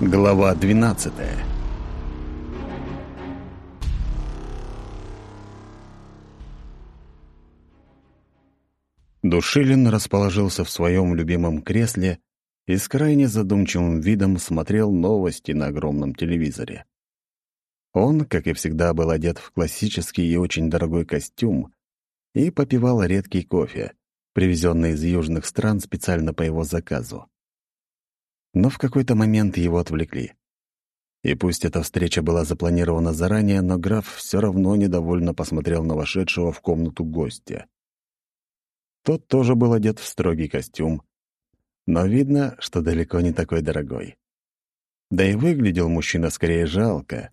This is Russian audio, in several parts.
Глава 12 Душилин расположился в своем любимом кресле и с крайне задумчивым видом смотрел новости на огромном телевизоре. Он, как и всегда, был одет в классический и очень дорогой костюм и попивал редкий кофе, привезенный из южных стран специально по его заказу но в какой-то момент его отвлекли. И пусть эта встреча была запланирована заранее, но граф все равно недовольно посмотрел на вошедшего в комнату гостя. Тот тоже был одет в строгий костюм, но видно, что далеко не такой дорогой. Да и выглядел мужчина скорее жалко.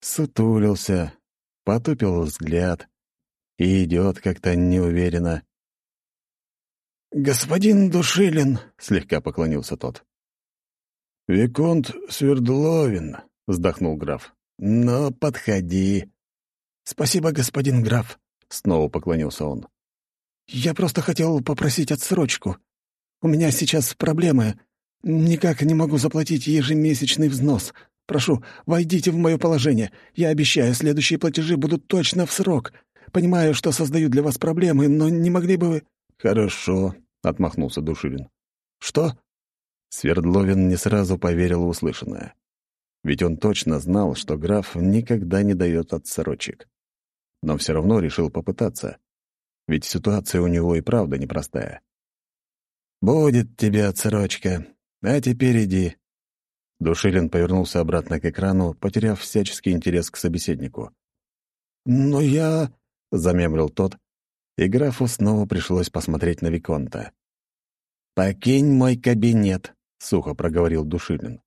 Сутулился, потупил взгляд и идет как-то неуверенно. «Господин Душилин», — слегка поклонился тот. «Виконт Свердловин», — вздохнул граф. «Но подходи». «Спасибо, господин граф», — снова поклонился он. «Я просто хотел попросить отсрочку. У меня сейчас проблемы. Никак не могу заплатить ежемесячный взнос. Прошу, войдите в мое положение. Я обещаю, следующие платежи будут точно в срок. Понимаю, что создаю для вас проблемы, но не могли бы вы...» «Хорошо», — отмахнулся Душилин. «Что?» Свердловин не сразу поверил услышанное. Ведь он точно знал, что граф никогда не дает отсрочек. Но все равно решил попытаться. Ведь ситуация у него и правда непростая. «Будет тебе отсрочка. А теперь иди». Душилин повернулся обратно к экрану, потеряв всяческий интерес к собеседнику. «Но я...» — замемлил тот, и графу снова пришлось посмотреть на Виконта. «Покинь мой кабинет», — сухо проговорил Душилин.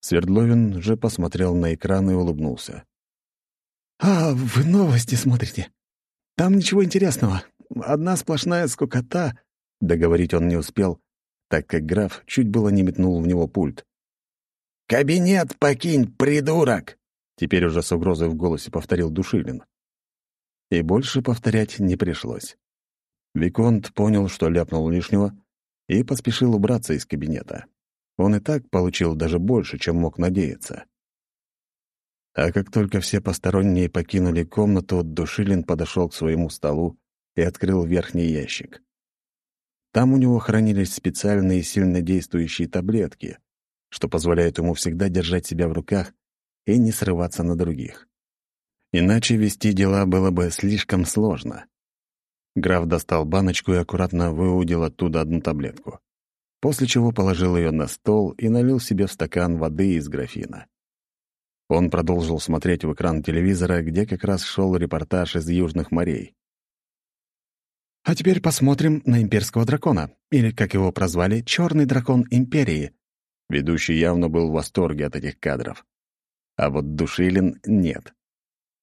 Свердловин же посмотрел на экран и улыбнулся. «А, вы новости смотрите? Там ничего интересного. Одна сплошная скукота». Договорить он не успел, так как граф чуть было не метнул в него пульт. «Кабинет покинь, придурок!» Теперь уже с угрозой в голосе повторил Душилин. И больше повторять не пришлось. Виконт понял, что ляпнул лишнего, и поспешил убраться из кабинета. Он и так получил даже больше, чем мог надеяться. А как только все посторонние покинули комнату, Душилин подошел к своему столу и открыл верхний ящик. Там у него хранились специальные сильнодействующие таблетки, что позволяет ему всегда держать себя в руках и не срываться на других. Иначе вести дела было бы слишком сложно. Граф достал баночку и аккуратно выудил оттуда одну таблетку, после чего положил ее на стол и налил себе в стакан воды из графина. Он продолжил смотреть в экран телевизора, где как раз шел репортаж из Южных морей. А теперь посмотрим на имперского дракона, или, как его прозвали, черный дракон империи. Ведущий явно был в восторге от этих кадров. А вот Душилин — нет.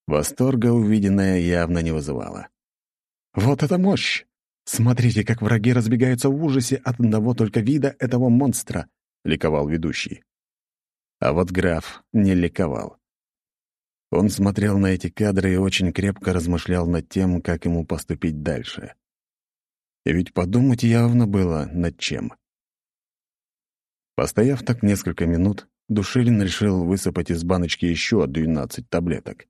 Восторга увиденное явно не вызывало. Вот это мощь! Смотрите, как враги разбегаются в ужасе от одного только вида этого монстра, ликовал ведущий. А вот граф не ликовал. Он смотрел на эти кадры и очень крепко размышлял над тем, как ему поступить дальше. И ведь подумать явно было над чем. Постояв так несколько минут, Душилин решил высыпать из баночки еще 12 таблеток.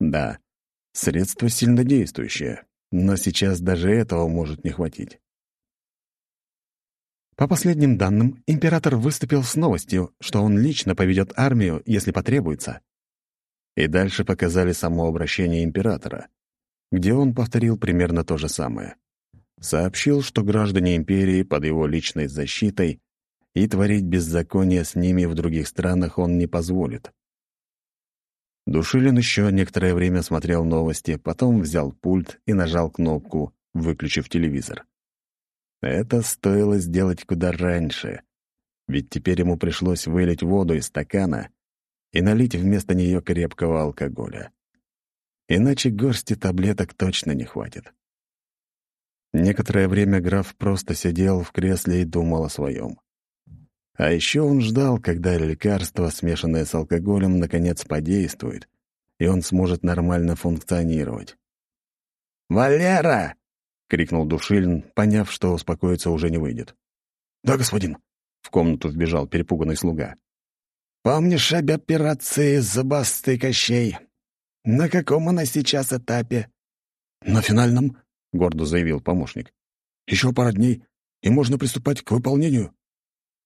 Да, средство сильнодействующее, но сейчас даже этого может не хватить. По последним данным, император выступил с новостью, что он лично поведет армию, если потребуется. И дальше показали само обращение императора, где он повторил примерно то же самое. Сообщил, что граждане империи под его личной защитой и творить беззаконие с ними в других странах он не позволит. Душилин еще некоторое время смотрел новости, потом взял пульт и нажал кнопку, выключив телевизор. Это стоило сделать куда раньше, ведь теперь ему пришлось вылить воду из стакана и налить вместо нее крепкого алкоголя. Иначе горсти таблеток точно не хватит. Некоторое время граф просто сидел в кресле и думал о своем. А еще он ждал, когда лекарство, смешанное с алкоголем, наконец подействует, и он сможет нормально функционировать. «Валера!» — крикнул Душилин, поняв, что успокоиться уже не выйдет. «Да, господин!» В комнату вбежал перепуганный слуга. «Помнишь об операции «Зубастый Кощей»? На каком она сейчас этапе?» «На финальном», — гордо заявил помощник. «Еще пара дней, и можно приступать к выполнению».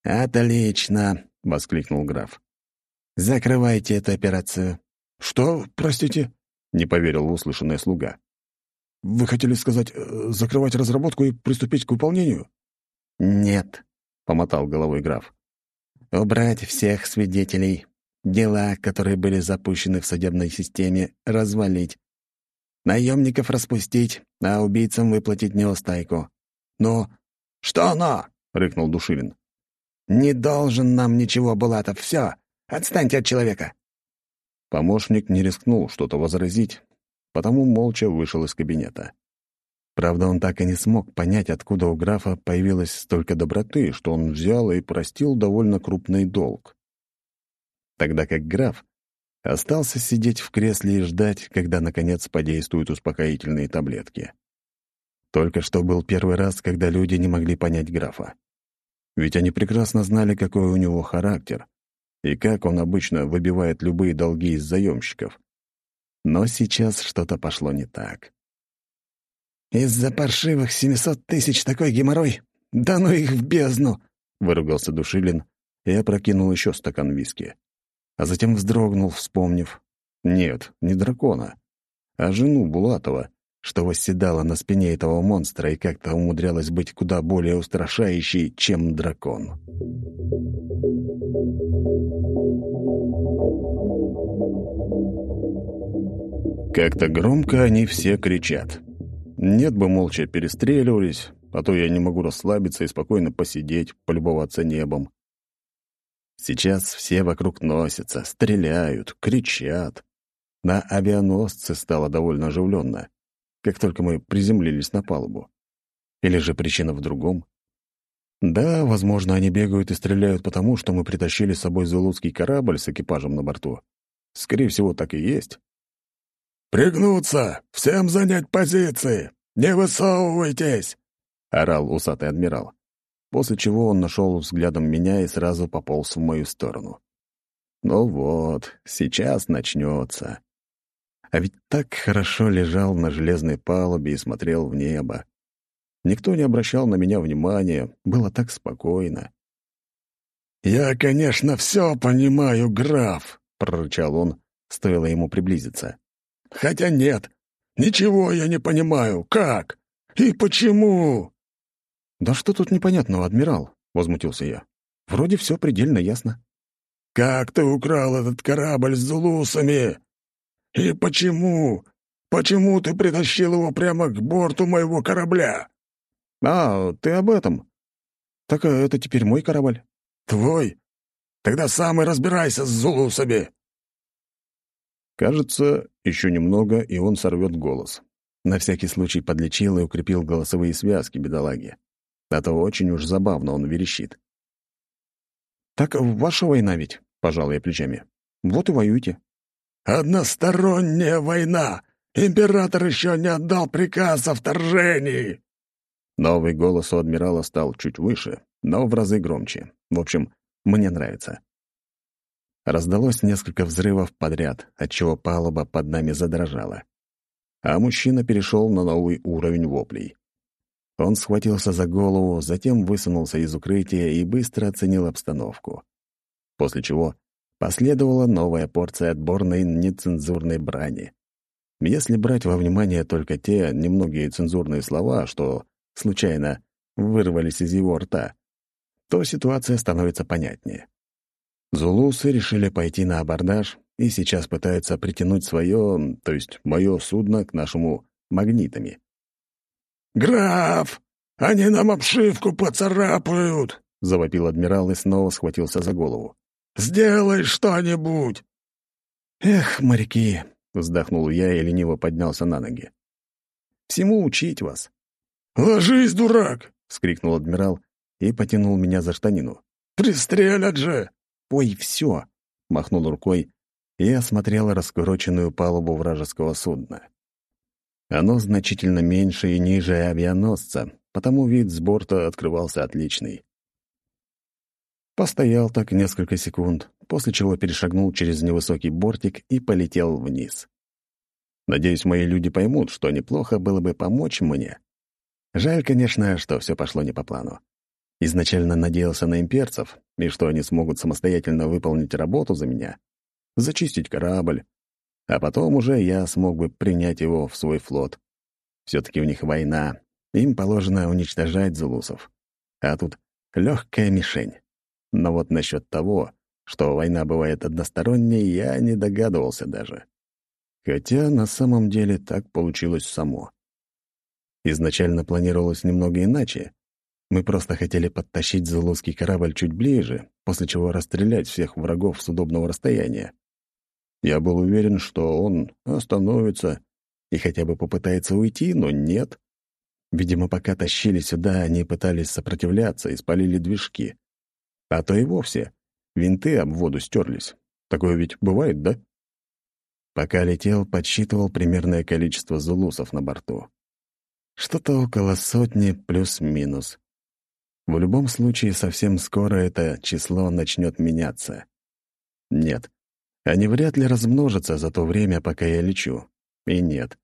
«Отлично», — воскликнул граф. «Закрывайте эту операцию». «Что, простите?» — не поверил в услышанное слуга. «Вы хотели сказать, э, закрывать разработку и приступить к выполнению?» «Нет», — помотал головой граф. «Убрать всех свидетелей, дела, которые были запущены в судебной системе, развалить, наемников распустить, а убийцам выплатить неустайку. Но...» «Что но?» — рыкнул Душилин. «Не должен нам ничего, Булатов, все. Отстаньте от человека!» Помощник не рискнул что-то возразить, потому молча вышел из кабинета. Правда, он так и не смог понять, откуда у графа появилось столько доброты, что он взял и простил довольно крупный долг. Тогда как граф остался сидеть в кресле и ждать, когда, наконец, подействуют успокоительные таблетки. Только что был первый раз, когда люди не могли понять графа. Ведь они прекрасно знали, какой у него характер, и как он обычно выбивает любые долги из заемщиков. Но сейчас что-то пошло не так. «Из-за паршивых семисот тысяч такой геморрой? Да ну их в бездну!» — выругался Душилин и опрокинул еще стакан виски. А затем вздрогнул, вспомнив. Нет, не дракона, а жену Булатова, что восседала на спине этого монстра и как-то умудрялась быть куда более устрашающей, чем дракон. Как-то громко они все кричат. Нет бы молча перестреливались, а то я не могу расслабиться и спокойно посидеть, полюбоваться небом. Сейчас все вокруг носятся, стреляют, кричат. На авианосце стало довольно оживленно как только мы приземлились на палубу. Или же причина в другом? Да, возможно, они бегают и стреляют потому, что мы притащили с собой зулузский корабль с экипажем на борту. Скорее всего, так и есть. «Пригнуться! Всем занять позиции! Не высовывайтесь!» — орал усатый адмирал. После чего он нашел взглядом меня и сразу пополз в мою сторону. Ну вот, сейчас начнется. А ведь так хорошо лежал на железной палубе и смотрел в небо. Никто не обращал на меня внимания, было так спокойно. «Я, конечно, все понимаю, граф», — прорычал он, стоило ему приблизиться. «Хотя нет, ничего я не понимаю. Как? И почему?» «Да что тут непонятного, адмирал?» — возмутился я. «Вроде все предельно ясно». «Как ты украл этот корабль с зулусами?» «И почему? Почему ты притащил его прямо к борту моего корабля?» «А, ты об этом? Так э, это теперь мой корабль?» «Твой? Тогда сам и разбирайся с зулусами!» Кажется, еще немного, и он сорвет голос. На всякий случай подлечил и укрепил голосовые связки бедолаги. А то очень уж забавно он верещит. «Так ваша война ведь?» — пожал я плечами. «Вот и воюйте». «Односторонняя война! Император еще не отдал приказ о вторжении!» Новый голос у адмирала стал чуть выше, но в разы громче. В общем, мне нравится. Раздалось несколько взрывов подряд, отчего палуба под нами задрожала. А мужчина перешел на новый уровень воплей. Он схватился за голову, затем высунулся из укрытия и быстро оценил обстановку. После чего Последовала новая порция отборной нецензурной брани. Если брать во внимание только те немногие цензурные слова, что случайно вырвались из его рта, то ситуация становится понятнее. Зулусы решили пойти на абордаж и сейчас пытаются притянуть свое, то есть мое судно к нашему магнитами. «Граф, они нам обшивку поцарапают!» — завопил адмирал и снова схватился за голову. Сделай что-нибудь!» «Эх, моряки!» — вздохнул я и лениво поднялся на ноги. «Всему учить вас!» «Ложись, дурак!» — вскрикнул адмирал и потянул меня за штанину. «Пристрелят же!» «Ой, все!» — махнул рукой и осмотрел раскуроченную палубу вражеского судна. Оно значительно меньше и ниже авианосца, потому вид с борта открывался отличный. Постоял так несколько секунд, после чего перешагнул через невысокий бортик и полетел вниз. Надеюсь, мои люди поймут, что неплохо было бы помочь мне. Жаль, конечно, что все пошло не по плану. Изначально надеялся на имперцев, и что они смогут самостоятельно выполнить работу за меня, зачистить корабль, а потом уже я смог бы принять его в свой флот. все таки у них война, им положено уничтожать зулусов. А тут легкая мишень. Но вот насчет того, что война бывает односторонней, я не догадывался даже. Хотя на самом деле так получилось само. Изначально планировалось немного иначе. Мы просто хотели подтащить зулузский корабль чуть ближе, после чего расстрелять всех врагов с удобного расстояния. Я был уверен, что он остановится и хотя бы попытается уйти, но нет. Видимо, пока тащили сюда, они пытались сопротивляться и спалили движки. А то и вовсе винты об воду стерлись. Такое ведь бывает, да? Пока летел, подсчитывал примерное количество зулусов на борту. Что-то около сотни плюс-минус. В любом случае, совсем скоро это число начнет меняться. Нет, они вряд ли размножатся за то время, пока я лечу. И нет.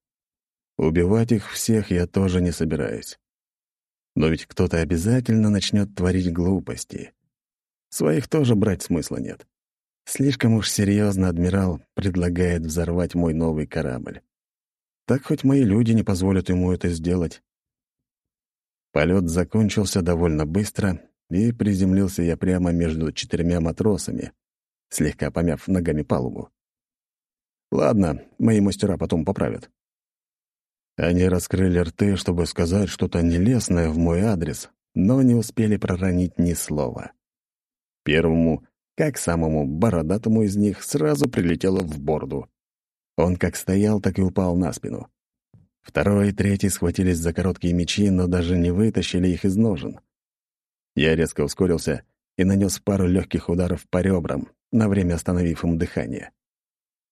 Убивать их всех я тоже не собираюсь. Но ведь кто-то обязательно начнет творить глупости. Своих тоже брать смысла нет. Слишком уж серьезно адмирал предлагает взорвать мой новый корабль. Так хоть мои люди не позволят ему это сделать. Полет закончился довольно быстро, и приземлился я прямо между четырьмя матросами, слегка помяв ногами палубу. Ладно, мои мастера потом поправят. Они раскрыли рты, чтобы сказать что-то нелестное в мой адрес, но не успели проронить ни слова. Первому как самому бородатому из них сразу прилетело в борду. Он как стоял, так и упал на спину. Второй и третий схватились за короткие мечи, но даже не вытащили их из ножен. Я резко ускорился и нанес пару легких ударов по ребрам, на время остановив им дыхание.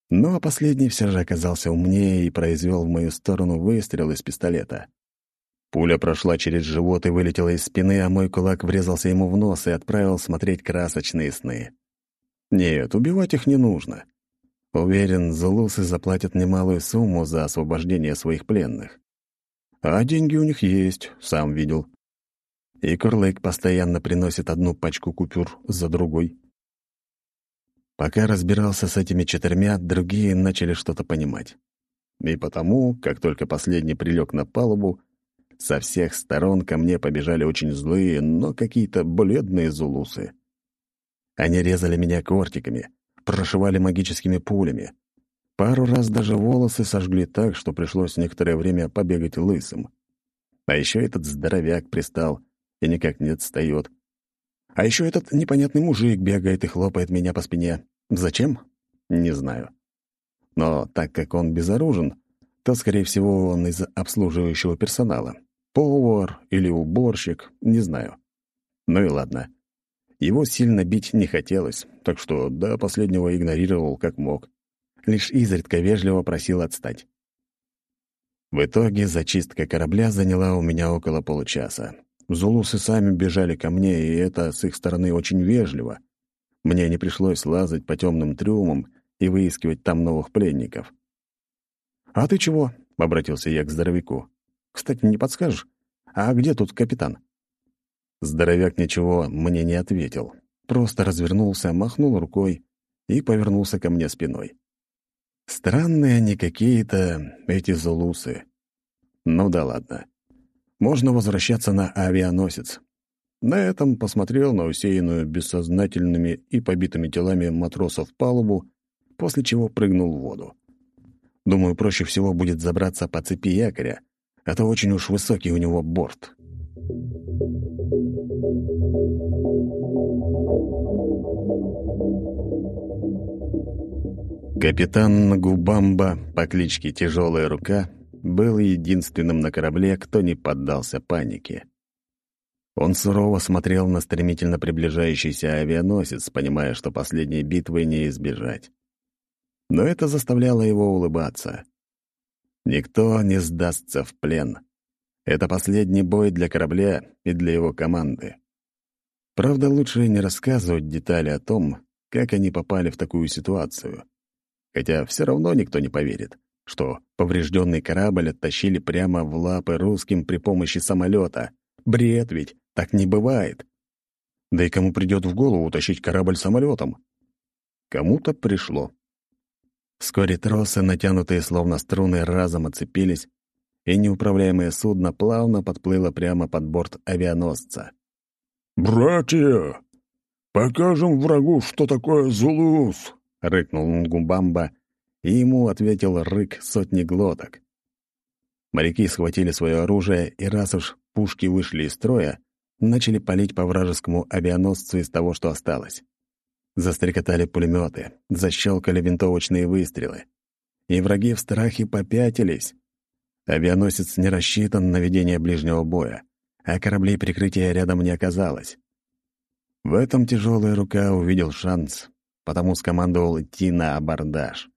Ну а последний все же оказался умнее и произвел в мою сторону выстрел из пистолета. Пуля прошла через живот и вылетела из спины, а мой кулак врезался ему в нос и отправил смотреть красочные сны. Нет, убивать их не нужно. Уверен, зулусы заплатят немалую сумму за освобождение своих пленных. А деньги у них есть, сам видел. И Курлык постоянно приносит одну пачку купюр за другой. Пока разбирался с этими четырьмя, другие начали что-то понимать. И потому, как только последний прилег на палубу, со всех сторон ко мне побежали очень злые, но какие-то бледные зулусы. Они резали меня кортиками, прошивали магическими пулями. Пару раз даже волосы сожгли так, что пришлось некоторое время побегать лысым. А еще этот здоровяк пристал и никак не отстает. А еще этот непонятный мужик бегает и хлопает меня по спине. Зачем? Не знаю. Но так как он безоружен, то, скорее всего, он из обслуживающего персонала. Повар или уборщик, не знаю. Ну и ладно. Его сильно бить не хотелось, так что до последнего игнорировал как мог. Лишь изредка вежливо просил отстать. В итоге зачистка корабля заняла у меня около получаса. Зулусы сами бежали ко мне, и это с их стороны очень вежливо. Мне не пришлось лазать по темным трюмам и выискивать там новых пленников. «А ты чего?» — обратился я к здоровяку. Кстати, не подскажешь, а где тут капитан?» Здоровяк ничего мне не ответил. Просто развернулся, махнул рукой и повернулся ко мне спиной. Странные они какие-то, эти зулусы. Ну да ладно. Можно возвращаться на авианосец. На этом посмотрел на усеянную бессознательными и побитыми телами матросов палубу, после чего прыгнул в воду. Думаю, проще всего будет забраться по цепи якоря, а то очень уж высокий у него борт. Капитан Губамба по кличке Тяжелая Рука был единственным на корабле, кто не поддался панике. Он сурово смотрел на стремительно приближающийся авианосец, понимая, что последней битвы не избежать. Но это заставляло его улыбаться. Никто не сдастся в плен. Это последний бой для корабля и для его команды. Правда, лучше не рассказывать детали о том, как они попали в такую ситуацию. Хотя все равно никто не поверит, что поврежденный корабль оттащили прямо в лапы русским при помощи самолета. Бред ведь, так не бывает. Да и кому придет в голову утащить корабль самолетом? Кому-то пришло. Вскоре тросы, натянутые словно струны, разом оцепились, и неуправляемое судно плавно подплыло прямо под борт авианосца. «Братья, покажем врагу, что такое Зулус!» — рыкнул Нгумбамба, и ему ответил рык сотни глоток. Моряки схватили свое оружие, и раз уж пушки вышли из строя, начали палить по вражескому авианосцу из того, что осталось. Застрекотали пулеметы, защелкали винтовочные выстрелы. И враги в страхе попятились. Авианосец не рассчитан на ведение ближнего боя, а кораблей прикрытия рядом не оказалось. В этом тяжелая рука увидел шанс, потому скомандовал идти на абордаж.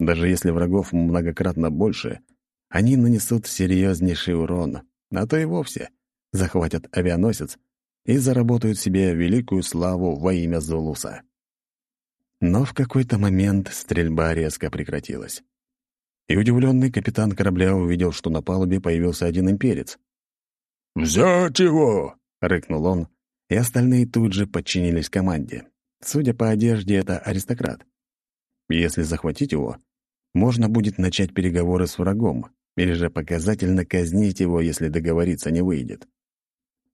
Даже если врагов многократно больше, они нанесут серьезнейший урон, а то и вовсе захватят авианосец и заработают себе великую славу во имя Зулуса. Но в какой-то момент стрельба резко прекратилась. И удивленный капитан корабля увидел, что на палубе появился один имперец. «Взять его!» — рыкнул он, и остальные тут же подчинились команде. Судя по одежде, это аристократ. Если захватить его, можно будет начать переговоры с врагом, или же показательно казнить его, если договориться не выйдет.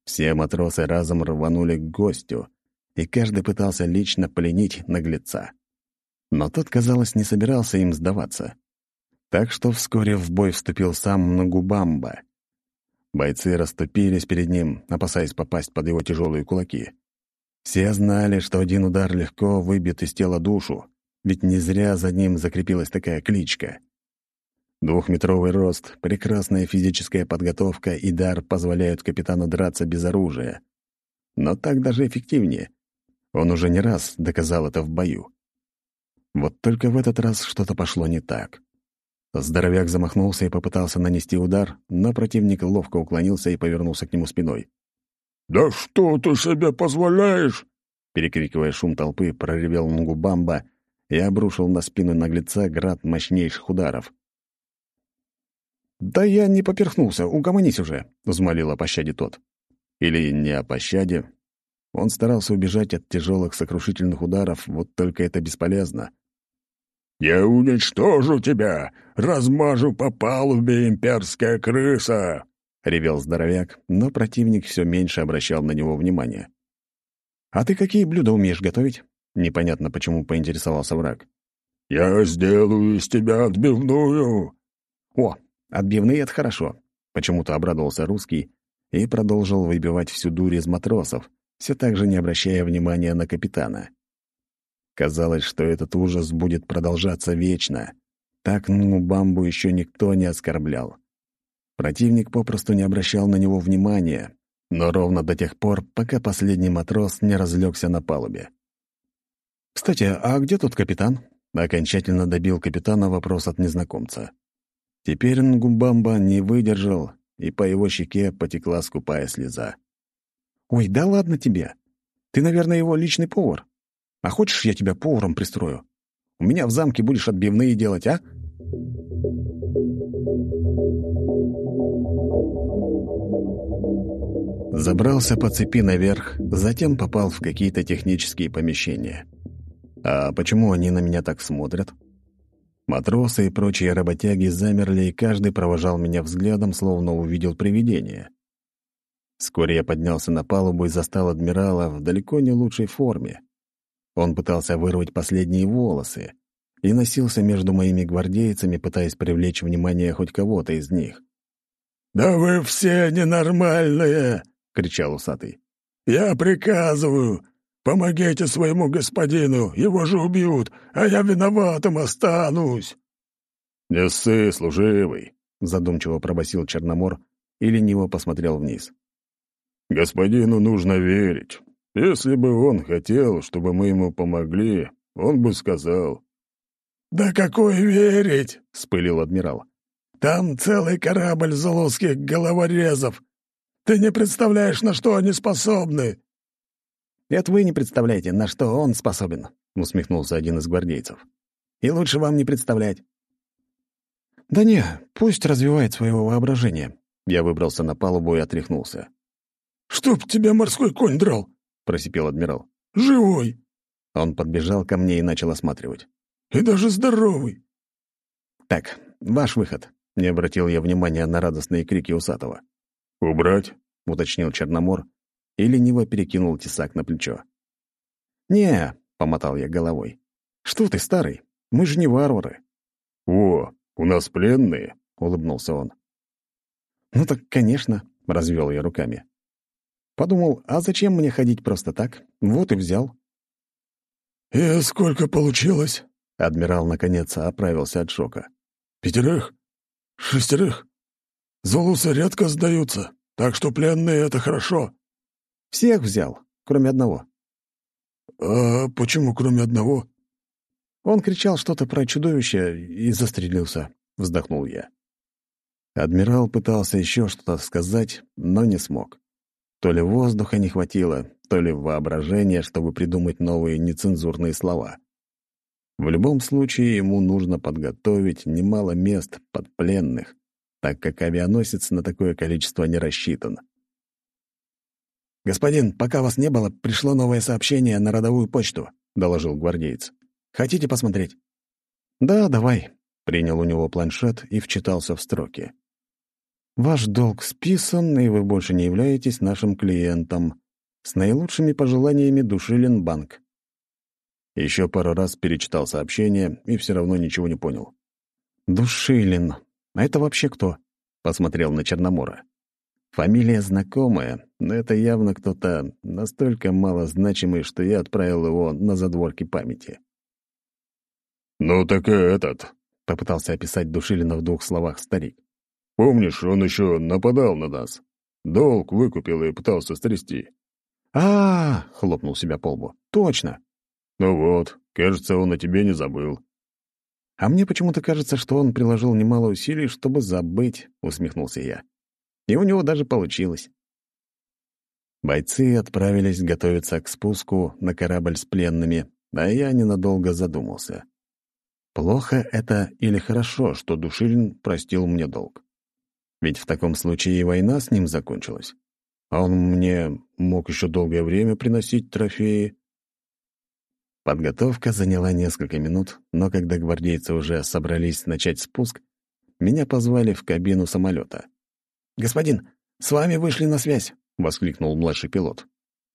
Все матросы разом рванули к гостю, и каждый пытался лично пленить наглеца. Но тот, казалось, не собирался им сдаваться. Так что вскоре в бой вступил сам Нагубамба. Бойцы расступились перед ним, опасаясь попасть под его тяжелые кулаки. Все знали, что один удар легко выбьет из тела душу, ведь не зря за ним закрепилась такая кличка. Двухметровый рост, прекрасная физическая подготовка и дар позволяют капитану драться без оружия. Но так даже эффективнее. Он уже не раз доказал это в бою. Вот только в этот раз что-то пошло не так. Здоровяк замахнулся и попытался нанести удар, но противник ловко уклонился и повернулся к нему спиной. «Да что ты себе позволяешь?» Перекрикивая шум толпы, проревел Нгубамба и обрушил на спину наглеца град мощнейших ударов. «Да я не поперхнулся, угомонись уже», — взмолил о пощаде тот. Или не о пощаде. Он старался убежать от тяжелых сокрушительных ударов, вот только это бесполезно. «Я уничтожу тебя! Размажу по палубе, имперская крыса!» — ревел здоровяк, но противник все меньше обращал на него внимание. «А ты какие блюда умеешь готовить?» Непонятно, почему поинтересовался враг. «Я сделаю из тебя отбивную!» «О, Отбивные — это хорошо. Почему-то обрадовался русский и продолжил выбивать всю дурь из матросов, все так же не обращая внимания на капитана. Казалось, что этот ужас будет продолжаться вечно. Так ну бамбу еще никто не оскорблял. Противник попросту не обращал на него внимания, но ровно до тех пор, пока последний матрос не разлегся на палубе. «Кстати, а где тут капитан?» Окончательно добил капитана вопрос от незнакомца. Теперь Нгумбамба не выдержал, и по его щеке потекла скупая слеза. «Ой, да ладно тебе. Ты, наверное, его личный повар. А хочешь, я тебя поваром пристрою? У меня в замке будешь отбивные делать, а?» Забрался по цепи наверх, затем попал в какие-то технические помещения. А почему они на меня так смотрят? Матросы и прочие работяги замерли, и каждый провожал меня взглядом, словно увидел привидение. Вскоре я поднялся на палубу и застал адмирала в далеко не лучшей форме. Он пытался вырвать последние волосы и носился между моими гвардейцами, пытаясь привлечь внимание хоть кого-то из них. «Да вы все ненормальные!» — кричал усатый. «Я приказываю, Помогите своему господину, его же убьют, а я виноватым останусь!» «Не ссы, служивый!» — задумчиво пробасил Черномор и лениво посмотрел вниз. «Господину нужно верить. Если бы он хотел, чтобы мы ему помогли, он бы сказал». «Да какой верить?» — спылил адмирал. «Там целый корабль зулузских головорезов. Ты не представляешь, на что они способны. Это вы не представляете, на что он способен», — усмехнулся один из гвардейцев. «И лучше вам не представлять». «Да не, пусть развивает своего воображения». Я выбрался на палубу и отряхнулся. «Чтоб тебя морской конь драл!» — просипел адмирал. «Живой!» Он подбежал ко мне и начал осматривать. «И даже здоровый!» «Так, ваш выход», — не обратил я внимания на радостные крики усатого. «Убрать?» — уточнил Черномор и лениво перекинул тесак на плечо. «Не», — помотал я головой. «Что ты, старый? Мы же не варвары». «О, у нас пленные», — улыбнулся он. «Ну так, конечно», — развел я руками. Подумал, а зачем мне ходить просто так? Вот и взял. «И сколько получилось?» Адмирал, наконец, оправился от шока. «Пятерых? Шестерых? Золусы редко сдаются, так что пленные — это хорошо». «Всех взял, кроме одного». «А почему кроме одного?» Он кричал что-то про чудовище и застрелился, вздохнул я. Адмирал пытался еще что-то сказать, но не смог. То ли воздуха не хватило, то ли воображения, чтобы придумать новые нецензурные слова. В любом случае ему нужно подготовить немало мест под пленных, так как авианосец на такое количество не рассчитан. «Господин, пока вас не было, пришло новое сообщение на родовую почту», — доложил гвардеец. «Хотите посмотреть?» «Да, давай», — принял у него планшет и вчитался в строки. Ваш долг списан, и вы больше не являетесь нашим клиентом. С наилучшими пожеланиями Душилин банк. Еще пару раз перечитал сообщение и все равно ничего не понял. Душилин. А это вообще кто? Посмотрел на Черномора. Фамилия знакомая, но это явно кто-то настолько малозначимый, что я отправил его на задворки памяти. «Ну так и этот», — попытался описать Душилина в двух словах старик. Помнишь, он еще нападал на нас? Долг выкупил и пытался стрясти. А, -а, -а хлопнул себя по лбу. Точно. Ну вот, кажется, он о тебе не забыл. А мне почему-то кажется, что он приложил немало усилий, чтобы забыть, усмехнулся я. И у него даже получилось. Бойцы отправились готовиться к спуску на корабль с пленными, а я ненадолго задумался. Плохо это или хорошо, что Душилин простил мне долг? Ведь в таком случае война с ним закончилась. А он мне мог еще долгое время приносить трофеи. Подготовка заняла несколько минут, но когда гвардейцы уже собрались начать спуск, меня позвали в кабину самолета. «Господин, с вами вышли на связь!» — воскликнул младший пилот.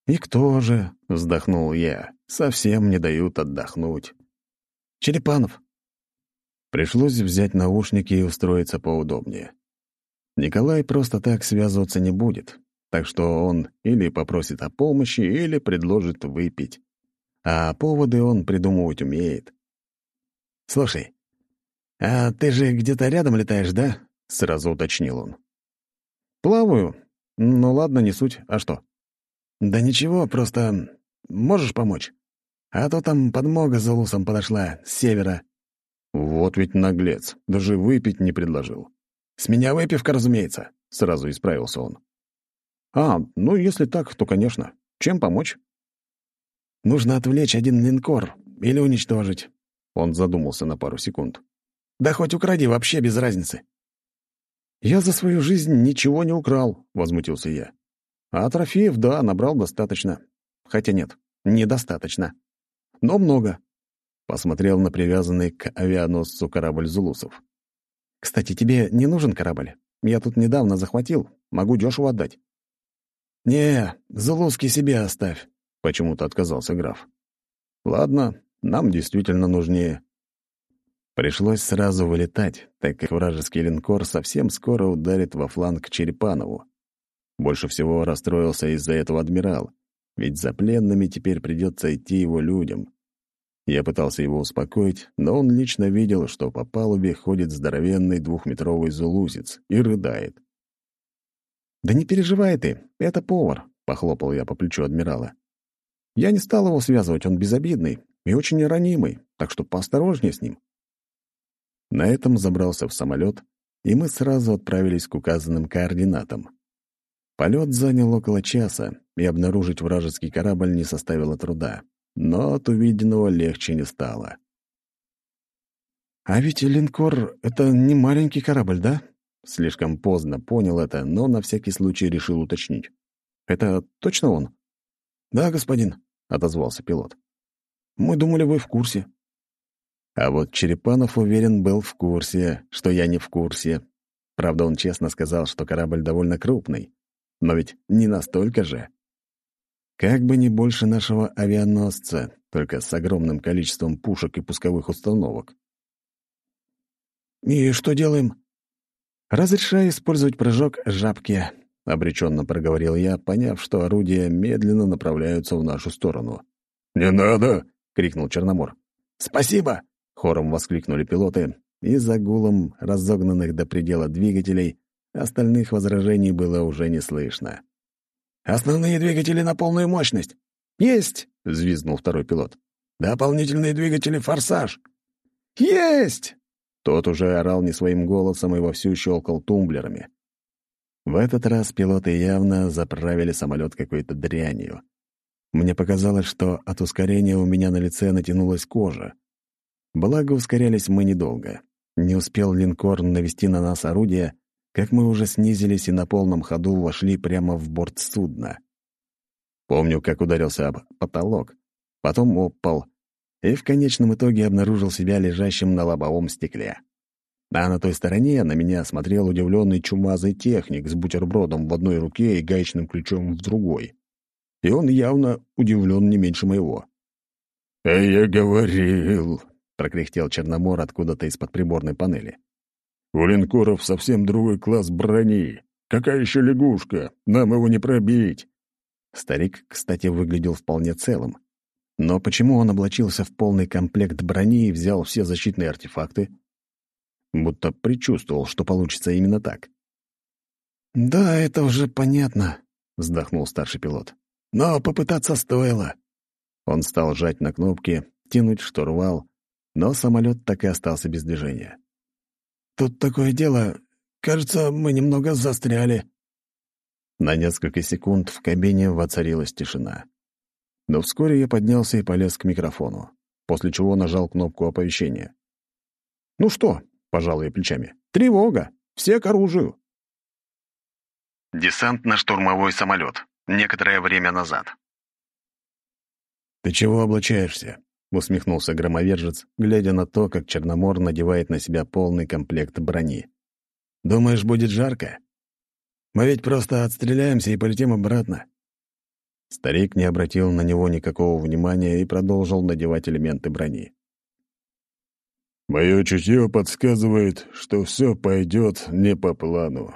«И кто же?» — вздохнул я. «Совсем не дают отдохнуть». «Черепанов». Пришлось взять наушники и устроиться поудобнее. Николай просто так связываться не будет, так что он или попросит о помощи, или предложит выпить. А поводы он придумывать умеет. «Слушай, а ты же где-то рядом летаешь, да?» — сразу уточнил он. «Плаваю. Ну ладно, не суть. А что?» «Да ничего, просто можешь помочь? А то там подмога за лусом подошла, с севера». Вот ведь наглец, даже выпить не предложил. «С меня выпивка, разумеется», — сразу исправился он. «А, ну, если так, то, конечно. Чем помочь?» «Нужно отвлечь один линкор или уничтожить». Он задумался на пару секунд. «Да хоть укради, вообще без разницы». «Я за свою жизнь ничего не украл», — возмутился я. «А трофеев, да, набрал достаточно. Хотя нет, недостаточно. Но много». Посмотрел на привязанный к авианосцу корабль Зулусов. Кстати, тебе не нужен корабль? Я тут недавно захватил, могу дешево отдать». «Не, Зулуски себе оставь», — почему-то отказался граф. «Ладно, нам действительно нужнее». Пришлось сразу вылетать, так как вражеский линкор совсем скоро ударит во фланг Черепанову. Больше всего расстроился из-за этого адмирал, ведь за пленными теперь придется идти его людям. Я пытался его успокоить, но он лично видел, что по палубе ходит здоровенный двухметровый зулузец и рыдает. «Да не переживай ты, это повар», — похлопал я по плечу адмирала. «Я не стал его связывать, он безобидный и очень ранимый, так что поосторожнее с ним». На этом забрался в самолет, и мы сразу отправились к указанным координатам. Полет занял около часа, и обнаружить вражеский корабль не составило труда, но от увиденного легче не стало. «А ведь линкор — это не маленький корабль, да?» Слишком поздно понял это, но на всякий случай решил уточнить. «Это точно он?» «Да, господин», — отозвался пилот. «Мы думали, вы в курсе». А вот Черепанов уверен был в курсе, что я не в курсе. Правда, он честно сказал, что корабль довольно крупный. Но ведь не настолько же. Как бы не больше нашего авианосца, только с огромным количеством пушек и пусковых установок. «И что делаем?» «Разрешаю использовать прыжок жабки», — обреченно проговорил я, поняв, что орудия медленно направляются в нашу сторону. «Не надо!» — крикнул Черномор. «Спасибо!» — хором воскликнули пилоты, и за гулом разогнанных до предела двигателей остальных возражений было уже не слышно. «Основные двигатели на полную мощность!» «Есть!» — взвизгнул второй пилот. «Дополнительные двигатели «Форсаж». «Есть!» Тот уже орал не своим голосом и вовсю щелкал тумблерами. В этот раз пилоты явно заправили самолет какой-то дрянью. Мне показалось, что от ускорения у меня на лице натянулась кожа. Благо, ускорялись мы недолго. Не успел линкор навести на нас орудие, как мы уже снизились и на полном ходу вошли прямо в борт судна. Помню, как ударился об потолок, потом об пол, и в конечном итоге обнаружил себя лежащим на лобовом стекле. А на той стороне на меня смотрел удивленный чумазый техник с бутербродом в одной руке и гаечным ключом в другой. И он явно удивлен не меньше моего. «А я говорил», — прокряхтел Черномор откуда-то из-под приборной панели. «У линкоров совсем другой класс брони. Какая еще лягушка? Нам его не пробить». Старик, кстати, выглядел вполне целым. Но почему он облачился в полный комплект брони и взял все защитные артефакты? Будто предчувствовал, что получится именно так. «Да, это уже понятно», — вздохнул старший пилот. «Но попытаться стоило». Он стал жать на кнопки, тянуть штурвал, но самолет так и остался без движения. «Тут такое дело. Кажется, мы немного застряли». На несколько секунд в кабине воцарилась тишина. Но вскоре я поднялся и полез к микрофону, после чего нажал кнопку оповещения. «Ну что?» — пожал я плечами. «Тревога! Все к оружию!» Десантно-штурмовой самолет. Некоторое время назад. «Ты чего облачаешься?» — усмехнулся громовержец, глядя на то, как Черномор надевает на себя полный комплект брони. «Думаешь, будет жарко? Мы ведь просто отстреляемся и полетим обратно». Старик не обратил на него никакого внимания и продолжил надевать элементы брони. «Мое чутье подсказывает, что все пойдет не по плану.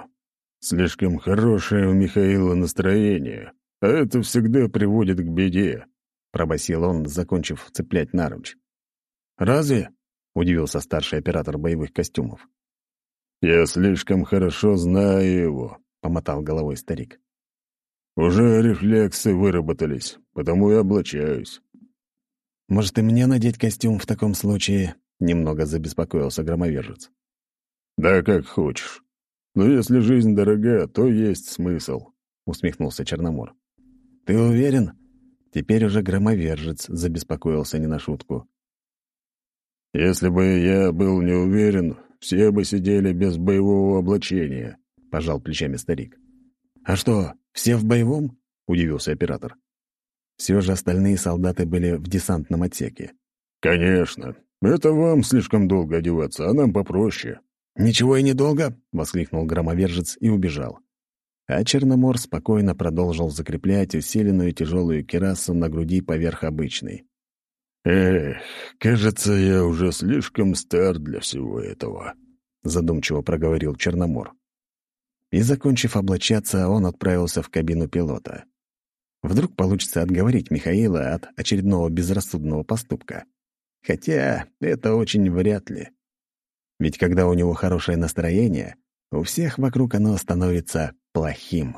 Слишком хорошее у Михаила настроение, а это всегда приводит к беде», — пробасил он, закончив цеплять наруч. «Разве?» — удивился старший оператор боевых костюмов. «Я слишком хорошо знаю его», — помотал головой старик. Уже рефлексы выработались, потому и облачаюсь. Может, и мне надеть костюм в таком случае? Немного забеспокоился громовержец. Да как хочешь. Но если жизнь дорога, то есть смысл, усмехнулся Черномор. Ты уверен? Теперь уже громовержец забеспокоился не на шутку. Если бы я был не уверен, все бы сидели без боевого облачения, пожал плечами старик. А что, все в боевом?» — удивился оператор. Все же остальные солдаты были в десантном отсеке. «Конечно. Это вам слишком долго одеваться, а нам попроще». «Ничего и недолго!» — воскликнул громовержец и убежал. А Черномор спокойно продолжил закреплять усиленную тяжелую керасу на груди поверх обычной. «Эх, кажется, я уже слишком стар для всего этого», — задумчиво проговорил Черномор и, закончив облачаться, он отправился в кабину пилота. Вдруг получится отговорить Михаила от очередного безрассудного поступка. Хотя это очень вряд ли. Ведь когда у него хорошее настроение, у всех вокруг оно становится плохим.